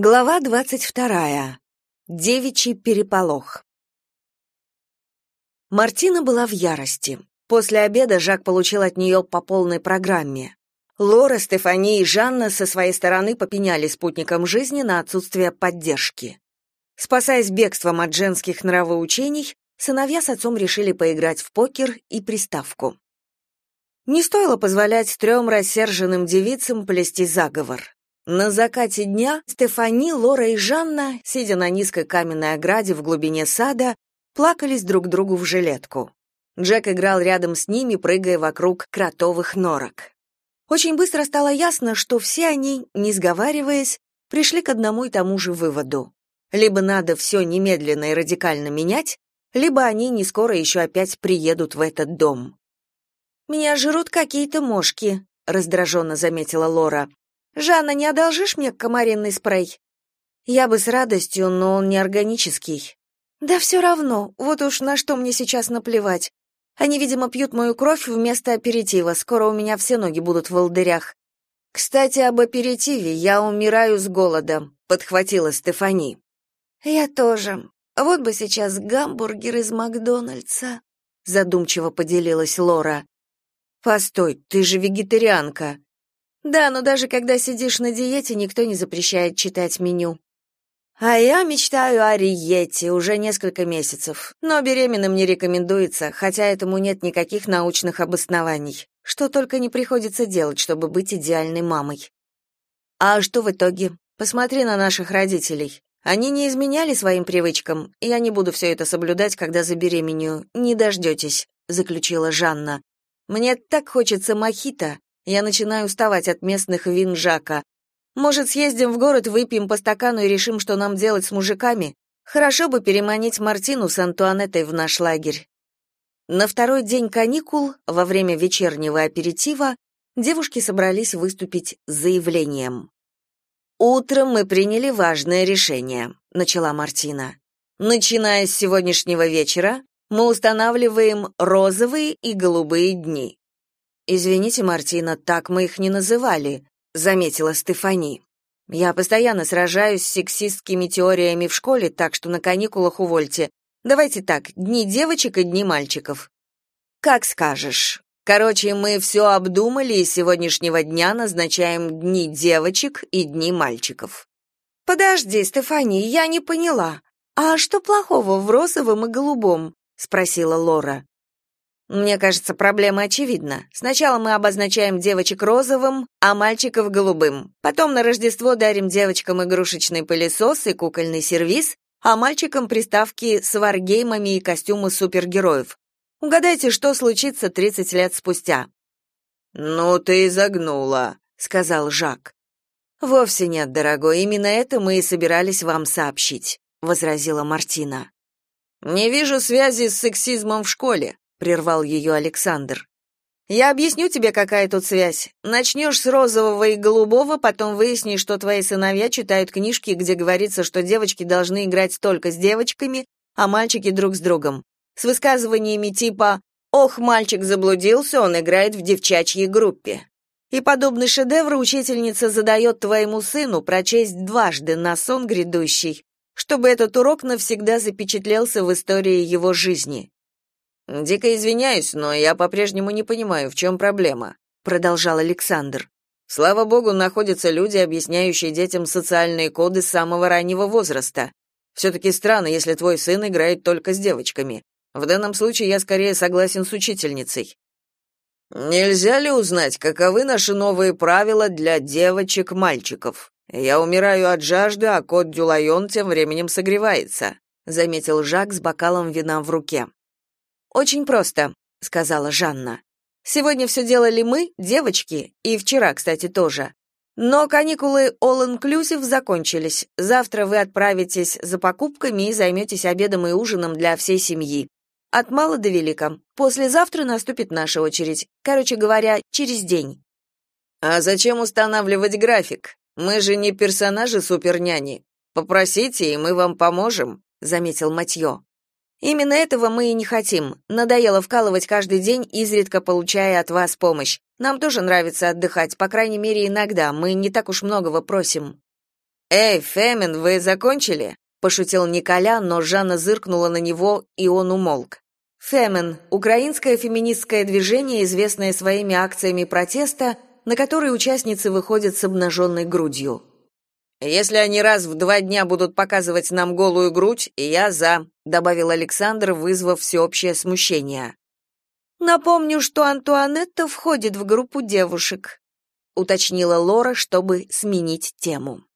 Глава двадцать вторая. Девичий переполох. Мартина была в ярости. После обеда Жак получил от нее по полной программе. Лора, Стефани и Жанна со своей стороны попеняли спутникам жизни на отсутствие поддержки. Спасаясь бегством от женских нравоучений, сыновья с отцом решили поиграть в покер и приставку. Не стоило позволять трем рассерженным девицам плести заговор. На закате дня Стефани, Лора и Жанна, сидя на низкой каменной ограде в глубине сада, плакались друг другу в жилетку. Джек играл рядом с ними, прыгая вокруг кротовых норок. Очень быстро стало ясно, что все они, не сговариваясь, пришли к одному и тому же выводу. Либо надо все немедленно и радикально менять, либо они не скоро еще опять приедут в этот дом. «Меня жрут какие-то мошки», — раздраженно заметила Лора. «Жанна, не одолжишь мне комаринный спрей?» «Я бы с радостью, но он неорганический». «Да все равно, вот уж на что мне сейчас наплевать. Они, видимо, пьют мою кровь вместо аперитива, скоро у меня все ноги будут в волдырях». «Кстати, об аперитиве, я умираю с голода», — подхватила Стефани. «Я тоже. Вот бы сейчас гамбургер из Макдональдса», — задумчиво поделилась Лора. «Постой, ты же вегетарианка», да, но даже когда сидишь на диете, никто не запрещает читать меню. А я мечтаю о риете уже несколько месяцев, но беременным не рекомендуется, хотя этому нет никаких научных обоснований. Что только не приходится делать, чтобы быть идеальной мамой. А что в итоге? Посмотри на наших родителей. Они не изменяли своим привычкам, я не буду все это соблюдать, когда забеременею. Не дождетесь», — заключила Жанна. Мне так хочется мохито, я начинаю уставать от местных вин Жака. Может, съездим в город, выпьем по стакану и решим, что нам делать с мужиками? Хорошо бы переманить Мартину с Антуанеттой в наш лагерь. На второй день каникул, во время вечернего аперитива, девушки собрались выступить с заявлением. «Утром мы приняли важное решение», — начала Мартина. «Начиная с сегодняшнего вечера, мы устанавливаем розовые и голубые дни. Извините, Мартина, так мы их не называли, заметила Стефани. Я постоянно сражаюсь с сексистскими теориями в школе, так что на каникулах увольте. Давайте так, дни девочек и дни мальчиков. Как скажешь. Короче, мы все обдумали и с сегодняшнего дня назначаем дни девочек и дни мальчиков. Подожди, Стефани, я не поняла. А что плохого в розовом и голубом? спросила Лора. Мне кажется, проблема очевидна. Сначала мы обозначаем девочек розовым, а мальчиков голубым. Потом на Рождество дарим девочкам игрушечный пылесос и кукольный сервиз, а мальчикам приставки с варгеймами и костюмы супергероев. Угадайте, что случится 30 лет спустя. Ну ты и загнула, сказал Жак. Вовсе нет, дорогой, именно это мы и собирались вам сообщить, возразила Мартина. Не вижу связи с сексизмом в школе прервал ее Александр. Я объясню тебе, какая тут связь. Начнешь с розового и голубого, потом выяснишь, что твои сыновья читают книжки, где говорится, что девочки должны играть только с девочками, а мальчики друг с другом. С высказываниями типа «Ох, мальчик заблудился, он играет в девчачьей группе». И подобный шедевр учительница задает твоему сыну прочесть дважды на сон грядущий, чтобы этот урок навсегда запечатлелся в истории его жизни. Дико извиняюсь, но я по-прежнему не понимаю, в чем проблема, продолжал Александр. Слава богу, находятся люди, объясняющие детям социальные коды с самого раннего возраста. все-таки странно, если твой сын играет только с девочками. В данном случае я скорее согласен с учительницей. Нельзя ли узнать, каковы наши новые правила для девочек-мальчиков? Я умираю от жажды, а кот Дюлайон тем временем согревается, заметил Жак с бокалом вина в руке. Очень просто, сказала Жанна. Сегодня все делали мы, девочки, и вчера, кстати, тоже. Но каникулы All Inclusive закончились. Завтра вы отправитесь за покупками и займетесь обедом и ужином для всей семьи. От мала до велика. Послезавтра наступит наша очередь. Короче говоря, через день. А зачем устанавливать график? Мы же не персонажи суперняни. Попросите, и мы вам поможем, заметил Матьё. Именно этого мы и не хотим. Надоело вкалывать каждый день, изредка получая от вас помощь. Нам тоже нравится отдыхать, по крайней мере, иногда. Мы не так уж многого просим. «Эй, Фемен, вы закончили?» — пошутил Николя, но Жанна зыркнула на него, и он умолк. Фемен – украинское феминистское движение, известное своими акциями протеста, на которые участницы выходят с обнаженной грудью. «Если они раз в два дня будут показывать нам голую грудь, я за», добавил Александр, вызвав всеобщее смущение. «Напомню, что Антуанетта входит в группу девушек», уточнила Лора, чтобы сменить тему.